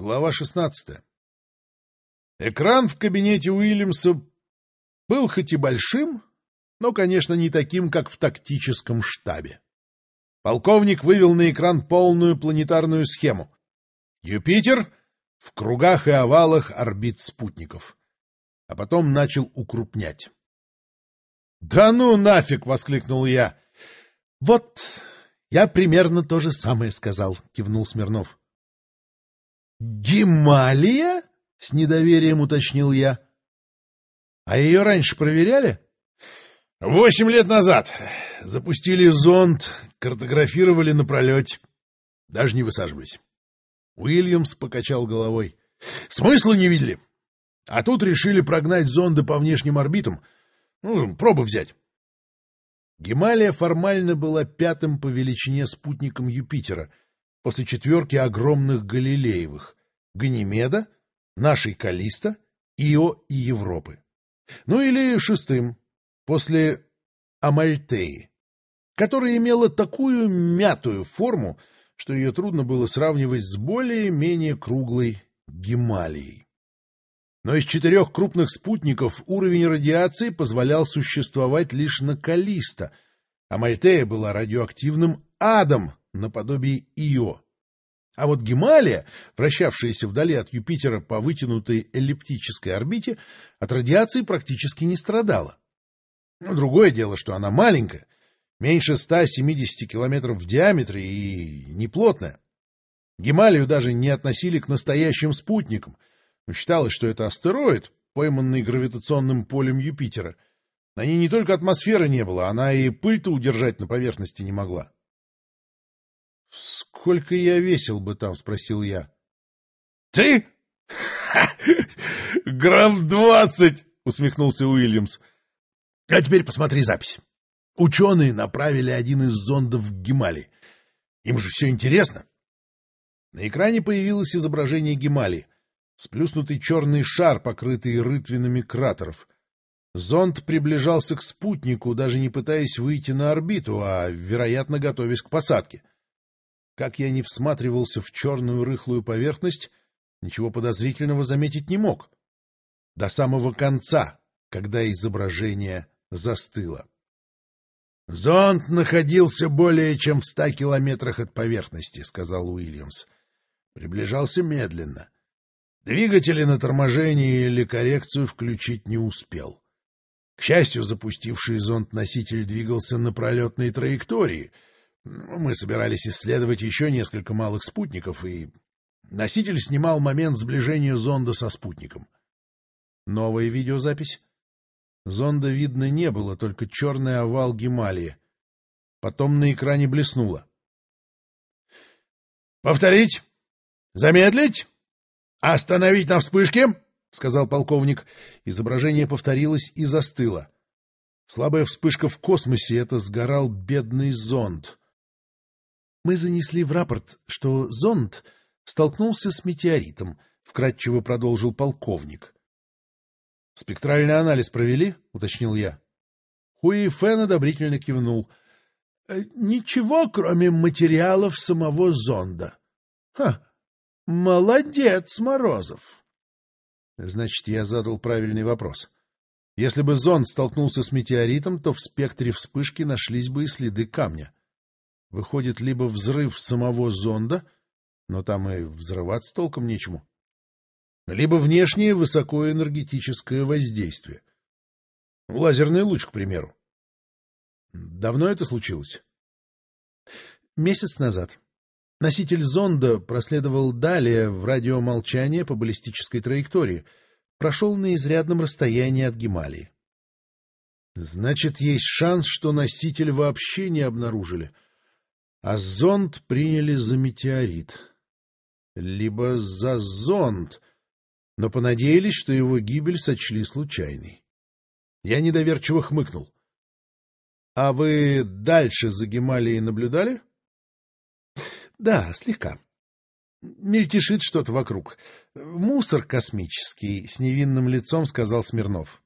Глава 16. Экран в кабинете Уильямса был хоть и большим, но, конечно, не таким, как в тактическом штабе. Полковник вывел на экран полную планетарную схему. Юпитер в кругах и овалах орбит спутников. А потом начал укрупнять. — Да ну нафиг! — воскликнул я. — Вот я примерно то же самое сказал, — кивнул Смирнов. «Гималия?» — с недоверием уточнил я. «А ее раньше проверяли?» «Восемь лет назад. Запустили зонд, картографировали на пролете. Даже не высаживаясь». Уильямс покачал головой. «Смысла не видели. А тут решили прогнать зонды по внешним орбитам. Ну, пробы взять». Гималия формально была пятым по величине спутником Юпитера — после четверки огромных Галилеевых — Ганимеда, нашей Калиста, Ио и Европы. Ну или шестым, после Амальтеи, которая имела такую мятую форму, что ее трудно было сравнивать с более-менее круглой Гималией. Но из четырех крупных спутников уровень радиации позволял существовать лишь на Калиста, а Мальтея была радиоактивным адом наподобие Ио. А вот Гималия, вращавшаяся вдали от Юпитера по вытянутой эллиптической орбите, от радиации практически не страдала. Но другое дело, что она маленькая, меньше 170 километров в диаметре и неплотная. Гималию даже не относили к настоящим спутникам, считалось, что это астероид, пойманный гравитационным полем Юпитера. На ней не только атмосферы не было, она и пыль-то удержать на поверхности не могла. — Сколько я весил бы там? — спросил я. — Ты? — Грамм двадцать! — усмехнулся Уильямс. — А теперь посмотри запись. Ученые направили один из зондов в Гималии. Им же все интересно. На экране появилось изображение Гималии. Сплюснутый черный шар, покрытый рытвинами кратеров. Зонд приближался к спутнику, даже не пытаясь выйти на орбиту, а, вероятно, готовясь к посадке. Как я не всматривался в черную рыхлую поверхность, ничего подозрительного заметить не мог. До самого конца, когда изображение застыло. «Зонд находился более чем в ста километрах от поверхности», — сказал Уильямс. Приближался медленно. Двигатели на торможение или коррекцию включить не успел. К счастью, запустивший зонд-носитель двигался на пролетной траектории — мы собирались исследовать еще несколько малых спутников, и носитель снимал момент сближения зонда со спутником. Новая видеозапись. Зонда видно не было, только черный овал Гималии. Потом на экране блеснуло. — Повторить? Замедлить? Остановить на вспышке? — сказал полковник. Изображение повторилось и застыло. Слабая вспышка в космосе — это сгорал бедный зонд. Мы занесли в рапорт, что зонд столкнулся с метеоритом, — вкратчиво продолжил полковник. — Спектральный анализ провели? — уточнил я. Хуи Фэн одобрительно кивнул. «Э, — Ничего, кроме материалов самого зонда. — Ха! Молодец, Морозов! Значит, я задал правильный вопрос. Если бы зонд столкнулся с метеоритом, то в спектре вспышки нашлись бы и следы камня. — Выходит, либо взрыв самого зонда, но там и взрываться толком нечему, либо внешнее высокоэнергетическое воздействие. Лазерный луч, к примеру. Давно это случилось? Месяц назад. Носитель зонда проследовал далее в радиомолчание по баллистической траектории, прошел на изрядном расстоянии от Гималии. Значит, есть шанс, что носитель вообще не обнаружили — а зонд приняли за метеорит. Либо за зонд, но понадеялись, что его гибель сочли случайной. Я недоверчиво хмыкнул. — А вы дальше за Гималией наблюдали? — Да, слегка. Мельтешит что-то вокруг. Мусор космический, — с невинным лицом сказал Смирнов.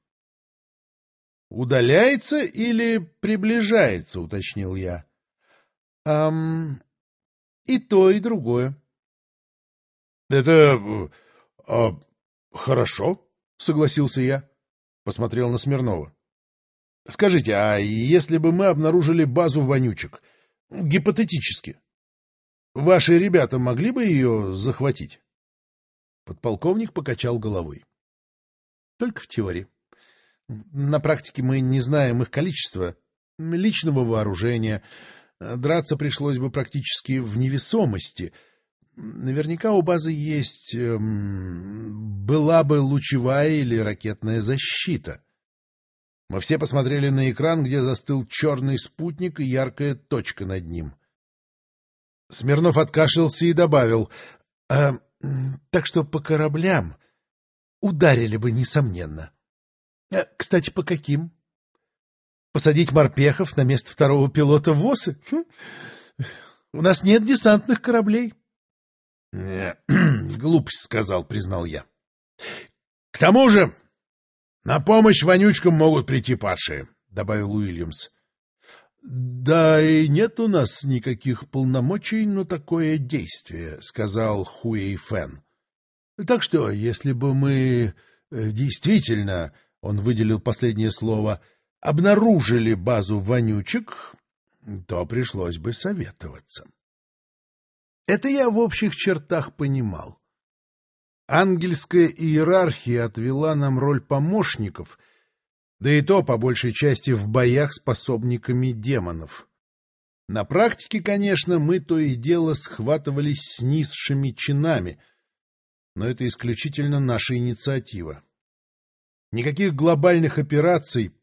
— Удаляется или приближается, — уточнил я. Эм, и то, и другое. — Это... А, хорошо, — согласился я. Посмотрел на Смирнова. — Скажите, а если бы мы обнаружили базу вонючек, гипотетически, ваши ребята могли бы ее захватить? Подполковник покачал головой. — Только в теории. На практике мы не знаем их количества, личного вооружения. Драться пришлось бы практически в невесомости. Наверняка у базы есть... Эм, была бы лучевая или ракетная защита. Мы все посмотрели на экран, где застыл черный спутник и яркая точка над ним. Смирнов откашлялся и добавил. «Э, так что по кораблям ударили бы, несомненно. А, кстати, по каким? Посадить морпехов на место второго пилота в ВОСы? Хм. У нас нет десантных кораблей. — Глупость, — сказал, признал я. — К тому же на помощь вонючкам могут прийти падшие, — добавил Уильямс. — Да и нет у нас никаких полномочий на такое действие, — сказал Хуэй Фэн. — Так что, если бы мы э, действительно он выделил последнее слово, обнаружили базу вонючек, то пришлось бы советоваться. Это я в общих чертах понимал. Ангельская иерархия отвела нам роль помощников, да и то, по большей части, в боях с пособниками демонов. На практике, конечно, мы то и дело схватывались с низшими чинами, но это исключительно наша инициатива. Никаких глобальных операций,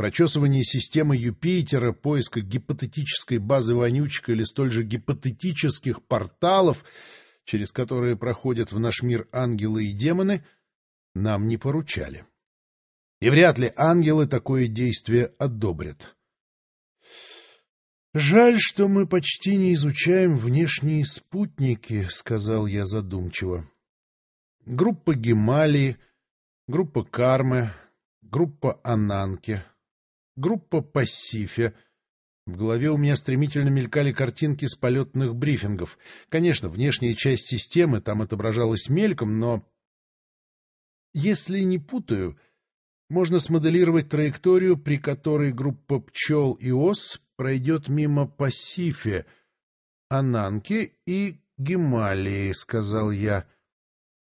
прочесывания системы Юпитера, поиска гипотетической базы вонючка или столь же гипотетических порталов, через которые проходят в наш мир ангелы и демоны, нам не поручали. И вряд ли ангелы такое действие одобрят. «Жаль, что мы почти не изучаем внешние спутники», — сказал я задумчиво. «Группа Гималии — группа Кармы, группа Ананки, группа Пассифе. В голове у меня стремительно мелькали картинки с полетных брифингов. Конечно, внешняя часть системы там отображалась мельком, но... Если не путаю, можно смоделировать траекторию, при которой группа пчел и ос пройдет мимо Пассифе, Ананки и Гималии, — сказал я.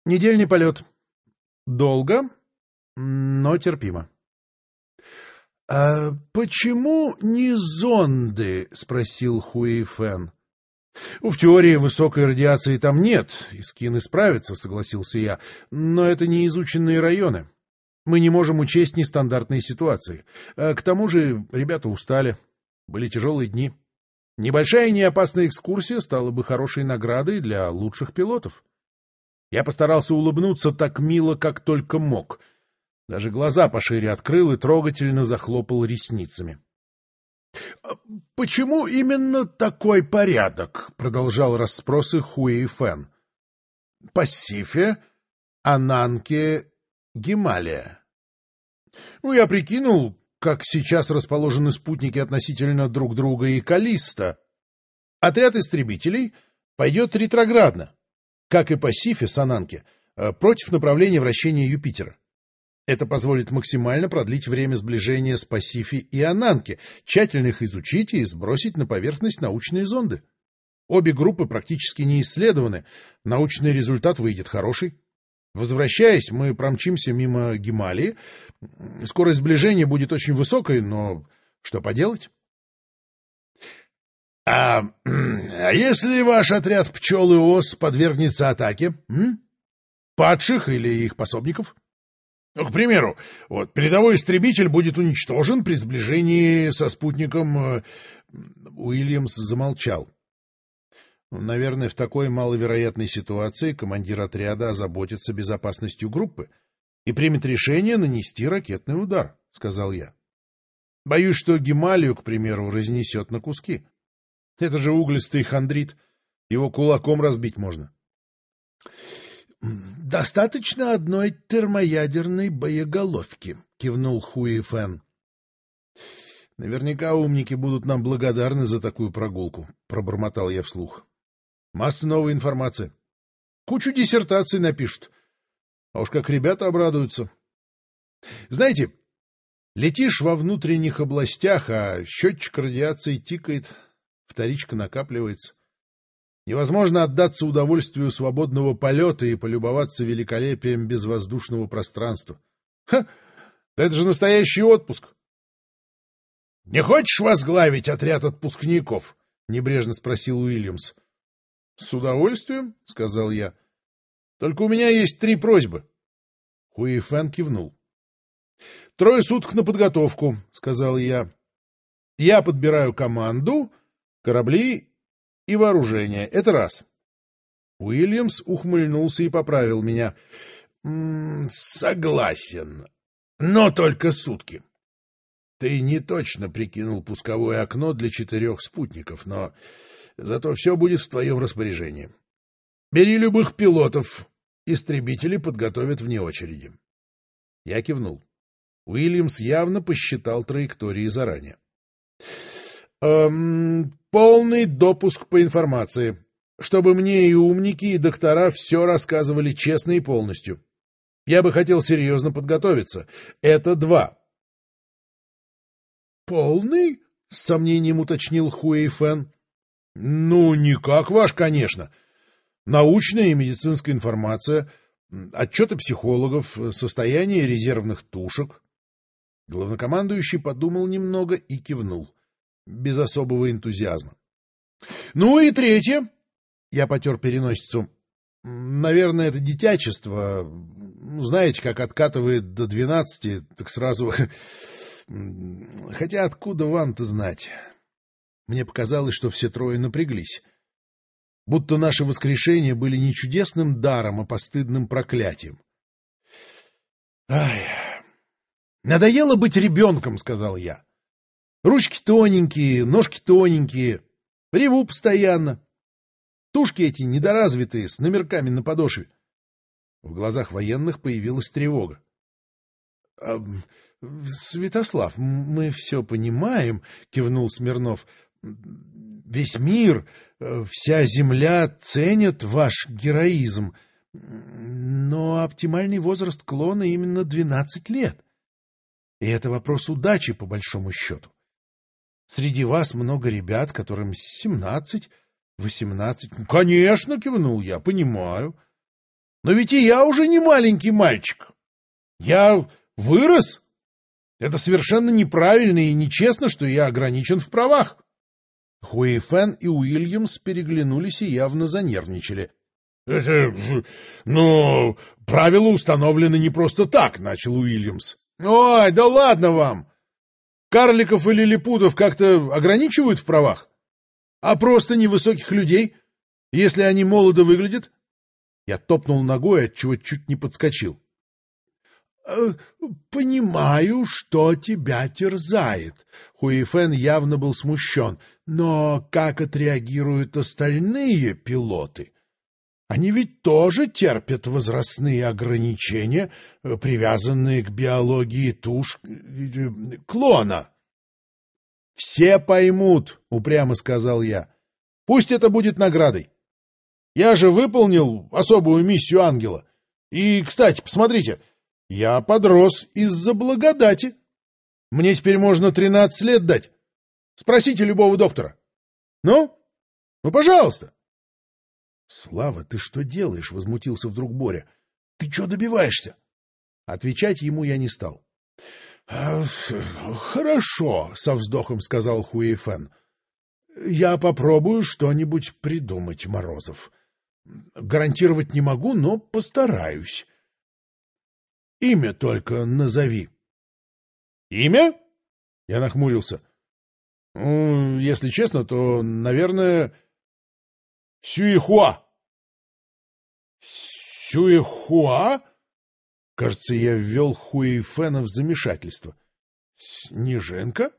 Недельный полет. Долго, но терпимо. — А почему не зонды? — спросил Хуэй Фэн. — В теории высокой радиации там нет, и скины справятся, — согласился я, — но это не изученные районы. Мы не можем учесть нестандартные ситуации. А к тому же ребята устали. Были тяжелые дни. Небольшая неопасная экскурсия стала бы хорошей наградой для лучших пилотов. Я постарался улыбнуться так мило, как только мог. Даже глаза пошире открыл и трогательно захлопал ресницами. — Почему именно такой порядок? — продолжал расспросы Хуэй Фэн. — Пассифе, Ананке, Гималия. Ну, я прикинул, как сейчас расположены спутники относительно друг друга и Калиста. Отряд истребителей пойдет ретроградно как и по Сифе Сананке, э, против направления вращения Юпитера. Это позволит максимально продлить время сближения с Пасифи и Ананки, тщательно их изучить и сбросить на поверхность научные зонды. Обе группы практически не исследованы, научный результат выйдет хороший. Возвращаясь, мы промчимся мимо Гималии. Скорость сближения будет очень высокой, но что поделать? А, а если ваш отряд пчел и ос подвергнется атаке? М? Падших или их пособников? Ну, к примеру, вот передовой истребитель будет уничтожен при сближении со спутником... Э, Уильямс замолчал. Наверное, в такой маловероятной ситуации командир отряда озаботится безопасностью группы и примет решение нанести ракетный удар, — сказал я. Боюсь, что Гималию, к примеру, разнесет на куски. Это же углистый хандрит. Его кулаком разбить можно. — Достаточно одной термоядерной боеголовки, — кивнул Хуи Фэн. — Наверняка умники будут нам благодарны за такую прогулку, — пробормотал я вслух. — Масса новой информации. Кучу диссертаций напишут. А уж как ребята обрадуются. Знаете, летишь во внутренних областях, а счетчик радиации тикает, вторичка накапливается. Невозможно отдаться удовольствию свободного полета и полюбоваться великолепием безвоздушного пространства. Ха! Это же настоящий отпуск! — Не хочешь возглавить отряд отпускников? — небрежно спросил Уильямс. — С удовольствием, — сказал я. — Только у меня есть три просьбы. Хуи Фэн кивнул. — Трое суток на подготовку, — сказал я. — Я подбираю команду, корабли и вооружение. Это раз. Уильямс ухмыльнулся и поправил меня. — Согласен, но только сутки. — ты не точно прикинул пусковое окно для четырех спутников, но зато все будет в твоем распоряжении. Бери любых пилотов. Истребители подготовят вне очереди. Я кивнул. Уильямс явно посчитал траектории заранее. Эм, полный допуск по информации, чтобы мне и умники, и доктора все рассказывали честно и полностью. Я бы хотел серьезно подготовиться. Это два. «Полный?» — с сомнением уточнил Хуэй Фэн. «Ну, не как ваш, конечно. Научная и медицинская информация, отчеты психологов, состояние резервных тушек». Главнокомандующий подумал немного и кивнул, без особого энтузиазма. «Ну и третье!» — я потер переносицу. «Наверное, это дитячество. Ну, знаете, как откатывает до двенадцати, так сразу Хотя откуда вам-то знать? Мне показалось, что все трое напряглись. Будто наши воскрешения были не чудесным даром, а постыдным проклятием. «Ай, надоело быть ребенком», — сказал я. «Ручки тоненькие, ножки тоненькие, реву постоянно. Тушки эти недоразвитые, с номерками на подошве». В глазах военных появилась тревога. — Святослав, мы все понимаем, — кивнул Смирнов. — Весь мир, вся земля ценят ваш героизм. Но оптимальный возраст клона именно двенадцать лет. И это вопрос удачи, по большому счету. Среди вас много ребят, которым семнадцать, восемнадцать... — Конечно, — кивнул я, — понимаю. Но ведь и я уже не маленький мальчик. Я вырос это совершенно неправильно и нечестно, что я ограничен в правах. Хуэй Фэн и Уильямс переглянулись и явно занервничали. — Это... ну, правила установлены не просто так, — начал Уильямс. — Ой, да ладно вам! Карликов или лилипутов как-то ограничивают в правах? А просто невысоких людей, если они молодо выглядят? Я топнул ногой, отчего чуть не подскочил. Э, — Понимаю, что тебя терзает. Хуифен явно был смущен. Но как отреагируют остальные пилоты? Они ведь тоже терпят возрастные ограничения, э, привязанные к биологии туш... Э, клона. — Все поймут, — упрямо сказал я. — Пусть это будет наградой. Я же выполнил особую миссию ангела. И, кстати, посмотрите... Я подрос из-за благодати. Мне теперь можно тринадцать лет дать. Спросите любого доктора. Ну? Ну, пожалуйста. — Слава, ты что делаешь? — возмутился вдруг Боря. — Ты что добиваешься? Отвечать ему я не стал. — Хорошо, — со вздохом сказал Хуэйфен. — Я попробую что-нибудь придумать, Морозов. Гарантировать не могу, но постараюсь. Имя только назови. — Имя? — я нахмурился. — если честно, то, наверное, Сюихуа. — Сюихуа? Кажется, я ввел Хуэйфена в замешательство. — Снежинка?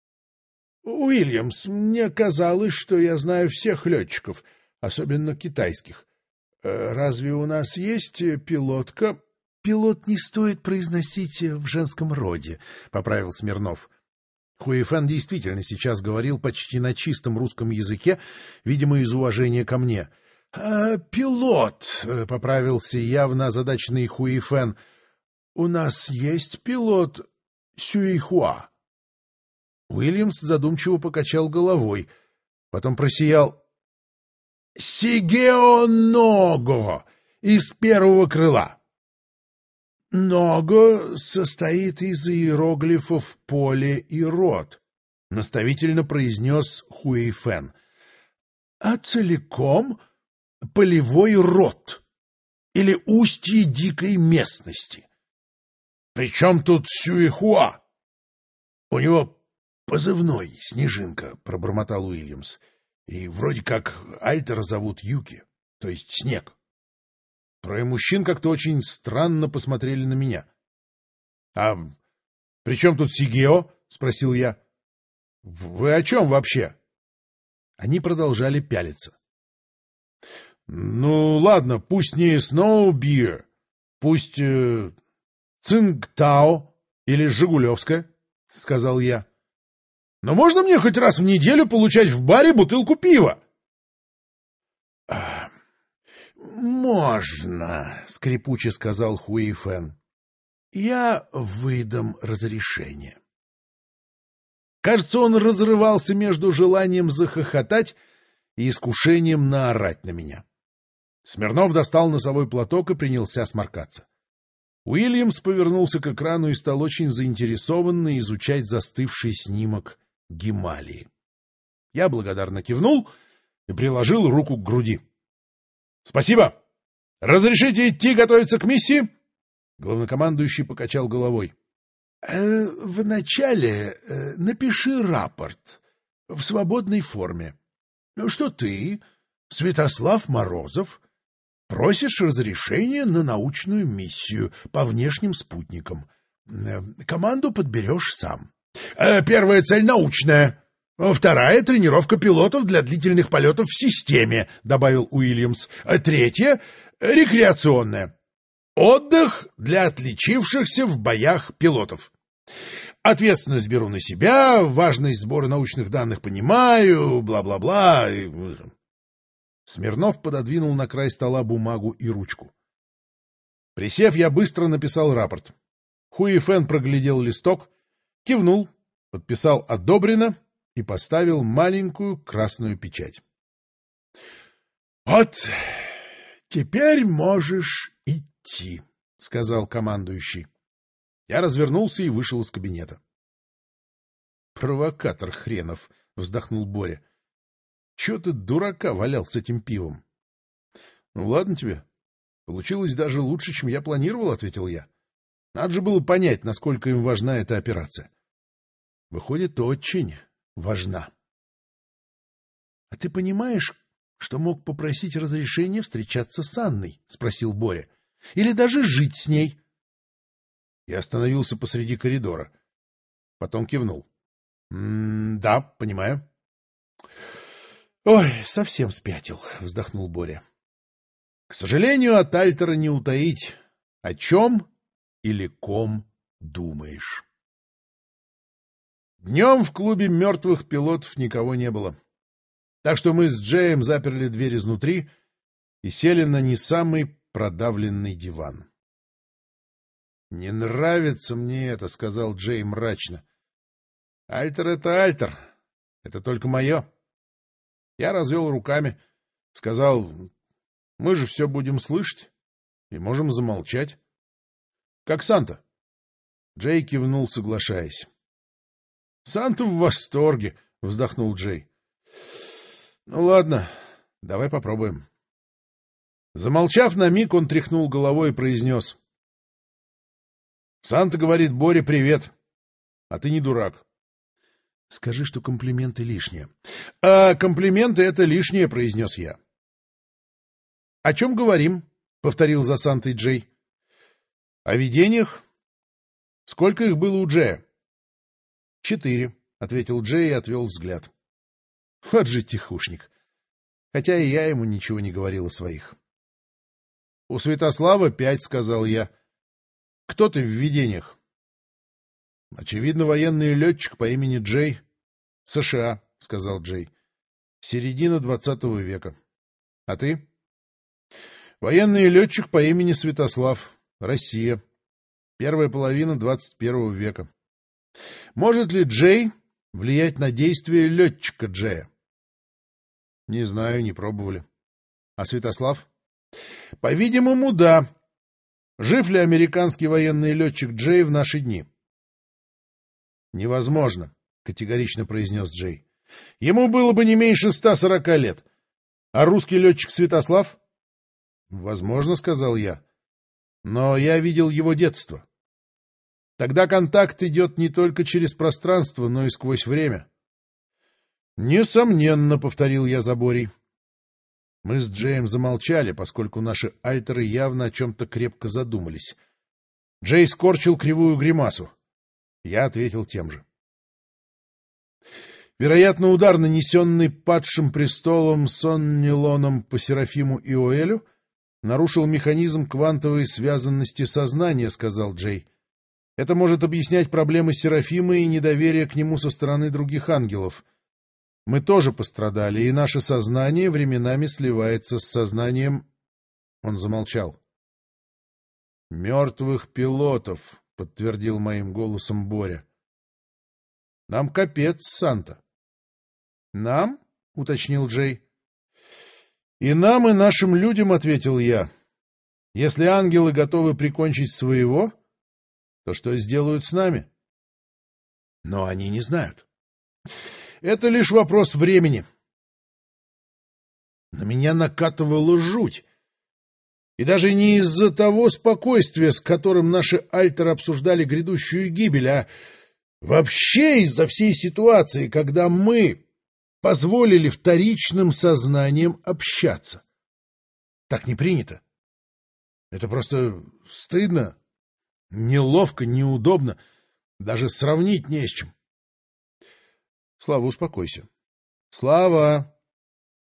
— Уильямс, мне казалось, что я знаю всех летчиков, особенно китайских. Э, разве у нас есть пилотка пилот не стоит произносить в женском роде, — поправил Смирнов. Хуэфэн действительно сейчас говорил почти на чистом русском языке, видимо, из уважения ко мне. А, пилот, — поправился явно озадаченный Хуифен. — У нас есть пилот Сюихуа. Уильямс задумчиво покачал головой, потом просиял. — Сигео Ного из первого крыла. — Ного состоит из иероглифов поле и рот, — наставительно произнес Хуэйфен. — А целиком полевой рот или устье дикой местности. Причем тут Сюихуа? У него позывной «Снежинка», — пробормотал Уильямс. И вроде как Альтера зовут Юки, то есть Снег. Трое мужчин как-то очень странно посмотрели на меня. — А при чем тут Сигео? — спросил я. — Вы о чем вообще? Они продолжали пялиться. Ну, ладно, пусть не Сноубир, пусть э, Цингтао или Жигулевская, — сказал я. Но можно мне хоть раз в неделю получать в баре бутылку пива? — Можно, — скрипуче сказал Хуи Фэн. — Я выдам разрешение. Кажется, он разрывался между желанием захохотать и искушением наорать на меня. Смирнов достал носовой платок и принялся сморкаться. Уильямс повернулся к экрану и стал очень заинтересованно изучать застывший снимок Гималии. Я благодарно кивнул и приложил руку к груди. — Спасибо! Разрешите идти готовиться к миссии? Главнокомандующий покачал головой. «Э, — Вначале э, напиши рапорт в свободной форме. Что ты, Святослав Морозов, Просишь разрешения на научную миссию по внешним спутникам. Э, команду подберешь сам. Э, первая цель научная. Вторая — тренировка пилотов для длительных полетов в системе, — добавил Уильямс. Э, третья — рекреационная. Отдых для отличившихся в боях пилотов. Ответственность беру на себя, важность сбора научных данных понимаю, бла-бла-бла. Смирнов пододвинул на край стола бумагу и ручку. Присев, я быстро написал рапорт. Хуифен проглядел листок, кивнул, подписал «одобрено» и поставил маленькую красную печать. — Вот теперь можешь идти, — сказал командующий. Я развернулся и вышел из кабинета. — Провокатор хренов, — вздохнул Боря. Чего ты дурака валял с этим пивом? — Ну, ладно тебе. Получилось даже лучше, чем я планировал, — ответил я. Надо же было понять, насколько им важна эта операция. Выходит, очень важна. — А ты понимаешь, что мог попросить разрешения встречаться с Анной? — спросил Боря. — Или даже жить с ней? Я остановился посреди коридора. Потом кивнул. — Да, понимаю. — Ой, совсем спятил, — вздохнул Боря. — К сожалению, от Альтера не утаить, о чем или ком думаешь. Днем в клубе мертвых пилотов никого не было. Так что мы с Джеем заперли дверь изнутри и сели на не самый продавленный диван. — Не нравится мне это, — сказал Джей мрачно. — Альтер — это Альтер. Это только мое. Я развел руками, сказал, мы же все будем слышать и можем замолчать. Как Санта. Джей кивнул, соглашаясь. — Санта в восторге, — вздохнул Джей. — Ну ладно, давай попробуем. Замолчав на миг, он тряхнул головой и произнес. — Санта говорит Боре привет, а ты не дурак. Скажи, что комплименты лишние. — А комплименты — это лишнее, — произнес я. — О чем говорим? — повторил за Джей. — О видениях. — Сколько их было у Джея? — Четыре, — ответил Джей и отвел взгляд. — Вот же тихушник. Хотя и я ему ничего не говорил о своих. — У Святослава пять, — сказал я. — Кто ты в видениях? — Очевидно, военный летчик по имени Джей. — США, — сказал Джей. — Середина двадцатого века. — А ты? Военный летчик по имени Святослав. Россия. Первая половина 21 века. Может ли Джей влиять на действия летчика Джея? Не знаю, не пробовали. А Святослав? По-видимому, да. Жив ли американский военный летчик Джей в наши дни? Невозможно, категорично произнес Джей. Ему было бы не меньше 140 лет. А русский летчик Святослав? Возможно, сказал я. Но я видел его детство. Тогда контакт идет не только через пространство, но и сквозь время. Несомненно, повторил я Заборий. Мы с Джеем замолчали, поскольку наши альтеры явно о чем-то крепко задумались. Джей скорчил кривую гримасу. Я ответил тем же. Вероятно, удар, нанесенный падшим престолом Соннилоном по Серафиму и Оэлю, нарушил механизм квантовой связанности сознания, — сказал Джей. Это может объяснять проблемы Серафима и недоверие к нему со стороны других ангелов. Мы тоже пострадали, и наше сознание временами сливается с сознанием... Он замолчал. — Мертвых пилотов, — подтвердил моим голосом Боря. — Нам капец, Санта. — Нам? — уточнил Джей. — И нам, и нашим людям, — ответил я. — Если ангелы готовы прикончить своего, то что сделают с нами? Но они не знают. Это лишь вопрос времени. На меня накатывала жуть. И даже не из-за того спокойствия, с которым наши альтеры обсуждали грядущую гибель, а вообще из-за всей ситуации, когда мы позволили вторичным сознаниям общаться. Так не принято. Это просто стыдно, неловко, неудобно, даже сравнить не с чем. Слава, успокойся. Слава,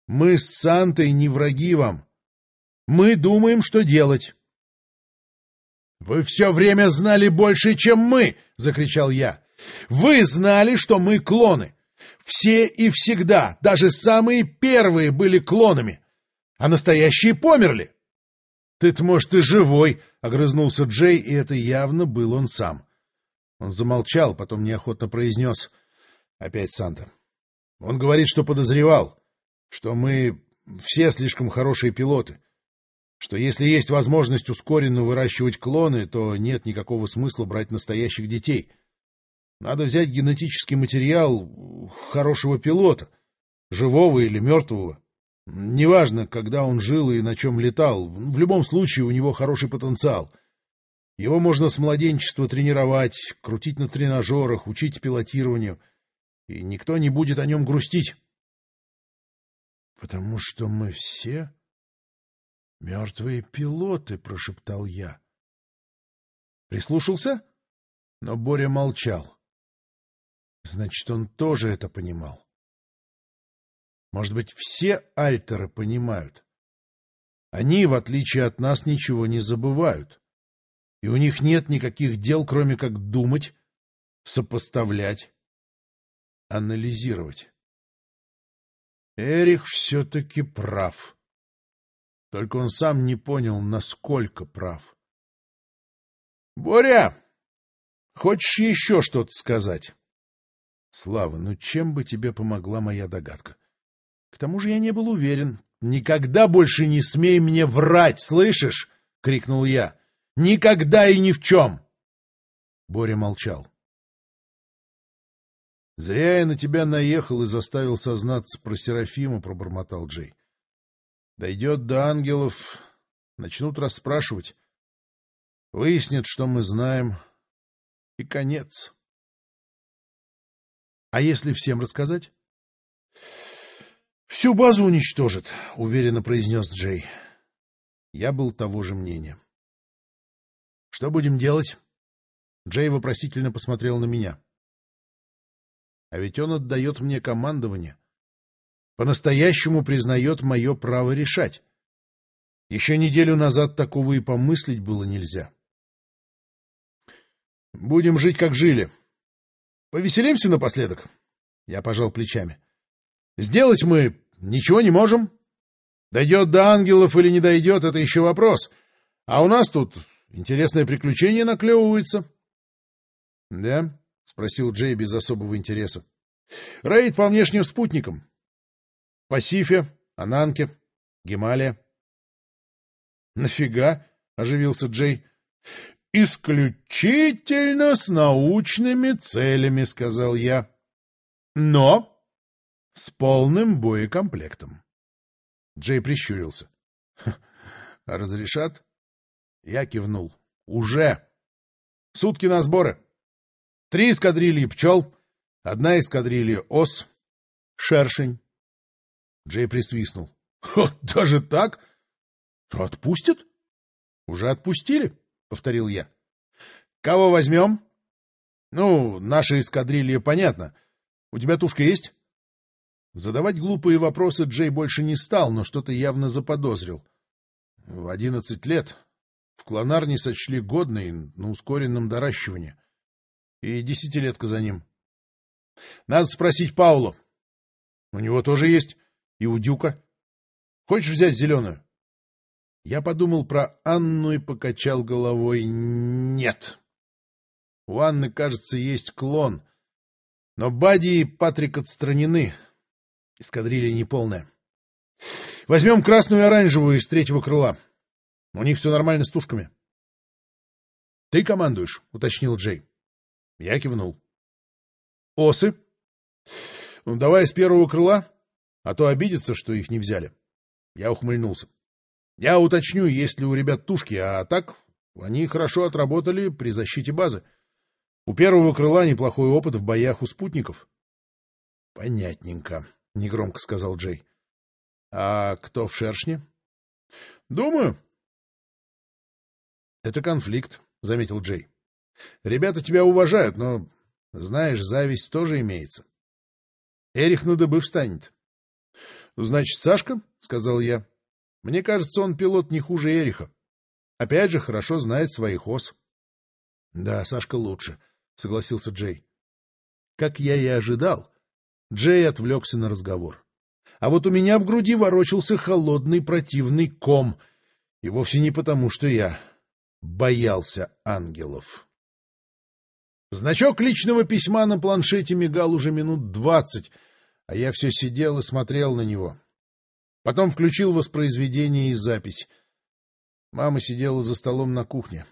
мы с Сантой не враги вам. Мы думаем, что делать. «Вы все время знали больше, чем мы!» — закричал я. «Вы знали, что мы клоны. Все и всегда, даже самые первые были клонами. А настоящие померли!» «Ты-то, может, и живой!» — огрызнулся Джей, и это явно был он сам. Он замолчал, потом неохотно произнес. Опять Санта. Он говорит, что подозревал, что мы все слишком хорошие пилоты, что если есть возможность ускоренно выращивать клоны, то нет никакого смысла брать настоящих детей. Надо взять генетический материал хорошего пилота, живого или мертвого. Неважно, когда он жил и на чем летал, в любом случае у него хороший потенциал. Его можно с младенчества тренировать, крутить на тренажерах, учить пилотированию — и никто не будет о нем грустить. — Потому что мы все мертвые пилоты, — прошептал я. Прислушался, но Боря молчал. Значит, он тоже это понимал. Может быть, все альтеры понимают. Они, в отличие от нас, ничего не забывают. И у них нет никаких дел, кроме как думать, сопоставлять анализировать. Эрих все-таки прав. Только он сам не понял, насколько прав. — Боря, хочешь еще что-то сказать? — Слава, ну чем бы тебе помогла моя догадка? К тому же я не был уверен. — Никогда больше не смей мне врать, слышишь? — крикнул я. — Никогда и ни в чем! Боря молчал. — Зря я на тебя наехал и заставил сознаться про Серафиму, — пробормотал Джей. — Дойдет до ангелов, начнут расспрашивать. Выяснят, что мы знаем, и конец. — А если всем рассказать? — Всю базу уничтожит, — уверенно произнес Джей. Я был того же мнения. — Что будем делать? Джей вопросительно посмотрел на меня. — а ведь он отдает мне командование. По-настоящему признает мое право решать. Еще неделю назад такого и помыслить было нельзя. Будем жить, как жили. Повеселимся напоследок. Я пожал плечами. Сделать мы ничего не можем. Дойдет до ангелов или не дойдет, это еще вопрос. А у нас тут интересное приключение наклевывается. — Да? — спросил Джей без особого интереса. — Рейд по внешним спутникам. По Сифе, Ананке, Гималия. — Нафига? — оживился Джей. — Исключительно с научными целями, — сказал я. — Но с полным боекомплектом. Джей прищурился. — Разрешат? Я кивнул. — Уже. Сутки на сборы. Три эскадрильи пчел, одна эскадрилья ос, шершень. Джей присвистнул. — Даже так? Отпустят? — Уже отпустили, — повторил я. — Кого возьмем? — Ну, наша эскадрилья, понятно. У тебя тушка есть? Задавать глупые вопросы Джей больше не стал, но что-то явно заподозрил. В одиннадцать лет в клонарне сочли годной на ускоренном доращивании. И десятилетка за ним. Надо спросить Паулу. У него тоже есть. И у Дюка. Хочешь взять зеленую? Я подумал про Анну и покачал головой. Нет. У Анны, кажется, есть клон. Но Бади и Патрик отстранены. Эскадрилья неполная. Возьмем красную и оранжевую из третьего крыла. У них все нормально с тушками. — Ты командуешь, — уточнил Джей. Я кивнул. — Осы? Ну, давай с первого крыла, а то обидятся, что их не взяли. Я ухмыльнулся. Я уточню, есть ли у ребят тушки, а так они хорошо отработали при защите базы. У первого крыла неплохой опыт в боях у спутников. — Понятненько. — негромко сказал Джей. — А кто в шершне? — Думаю. — Это конфликт, — заметил Джей. — Ребята тебя уважают, но, знаешь, зависть тоже имеется. Эрих на дыбы встанет. — Значит, Сашка, — сказал я. — Мне кажется, он пилот не хуже Эриха. Опять же, хорошо знает своих ос. — Да, Сашка лучше, — согласился Джей. Как я и ожидал, Джей отвлекся на разговор. А вот у меня в груди ворочался холодный противный ком. И вовсе не потому, что я боялся ангелов. Значок личного письма на планшете мигал уже минут двадцать, а я все сидел и смотрел на него. Потом включил воспроизведение и запись. Мама сидела за столом на кухне.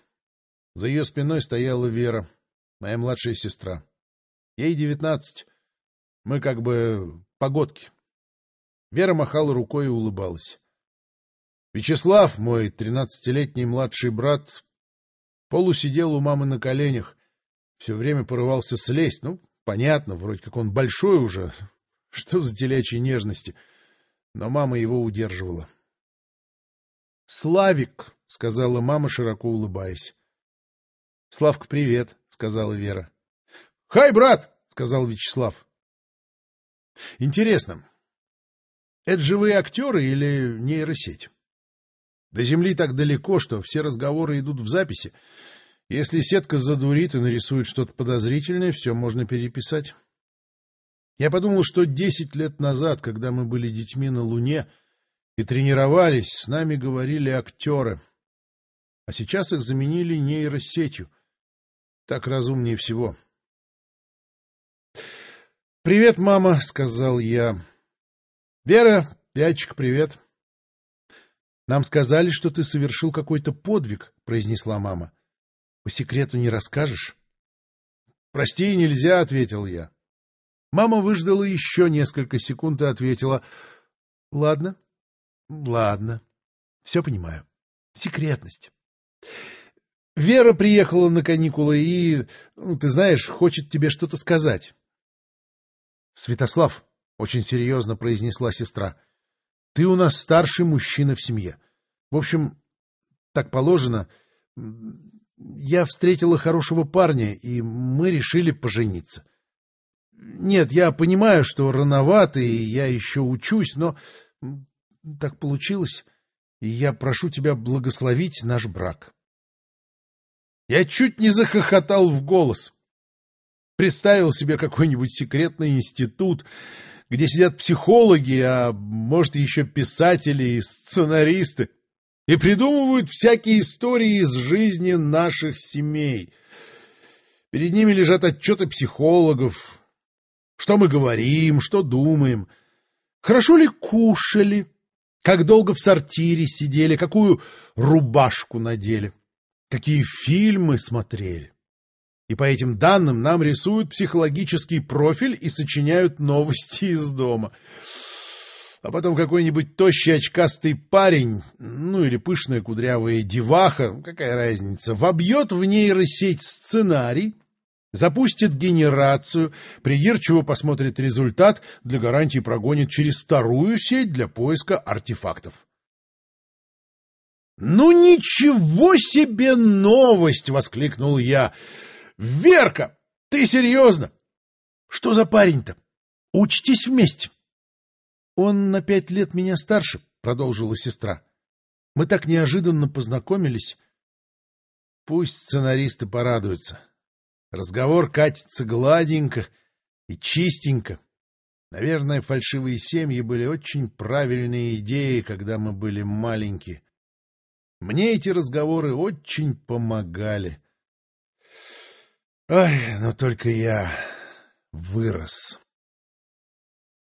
За ее спиной стояла Вера, моя младшая сестра. Ей девятнадцать. Мы как бы погодки. Вера махала рукой и улыбалась. Вячеслав, мой тринадцатилетний младший брат, полусидел у мамы на коленях, все время порывался слезть. Ну, понятно, вроде как он большой уже. Что за телячьи нежности? Но мама его удерживала. — Славик, — сказала мама, широко улыбаясь. — Славка, привет, — сказала Вера. — Хай, брат, — сказал Вячеслав. Интересно, это живые актеры или нейросеть? До Земли так далеко, что все разговоры идут в записи. Если сетка задурит и нарисует что-то подозрительное, все можно переписать. Я подумал, что десять лет назад, когда мы были детьми на Луне и тренировались, с нами говорили актеры. А сейчас их заменили нейросетью. Так разумнее всего. — «Привет, мама», — сказал я. «Вера, Пячик, привет». «Нам сказали, что ты совершил какой-то подвиг», — произнесла мама. «По секрету не расскажешь?» «Прости, нельзя», — ответил я. Мама выждала еще несколько секунд и ответила. «Ладно, ладно, все понимаю. Секретность». Вера приехала на каникулы и, ну, ты знаешь, хочет тебе что-то сказать. Святослав, — очень серьезно произнесла сестра, — ты у нас старший мужчина в семье. В общем, так положено. Я встретила хорошего парня, и мы решили пожениться. Нет, я понимаю, что рановато, и я еще учусь, но так получилось, и я прошу тебя благословить наш брак. Я чуть не захохотал в голос. Представил себе какой-нибудь секретный институт, где сидят психологи, а может еще писатели и сценаристы, и придумывают всякие истории из жизни наших семей. Перед ними лежат отчеты психологов, что мы говорим, что думаем, хорошо ли кушали, как долго в сортире сидели, какую рубашку надели, какие фильмы смотрели. И по этим данным нам рисуют психологический профиль и сочиняют новости из дома. А потом какой-нибудь тощий очкастый парень, ну или пышная кудрявая деваха, какая разница, вобьет в нейросеть сценарий, запустит генерацию, придирчиво посмотрит результат, для гарантии прогонит через вторую сеть для поиска артефактов. «Ну ничего себе новость!» — воскликнул я. «Верка, ты серьезно? Что за парень-то? Учтись вместе!» «Он на пять лет меня старше», — продолжила сестра. «Мы так неожиданно познакомились. Пусть сценаристы порадуются. Разговор катится гладенько и чистенько. Наверное, фальшивые семьи были очень правильные идеи, когда мы были маленькие. Мне эти разговоры очень помогали. Ой, но только я вырос.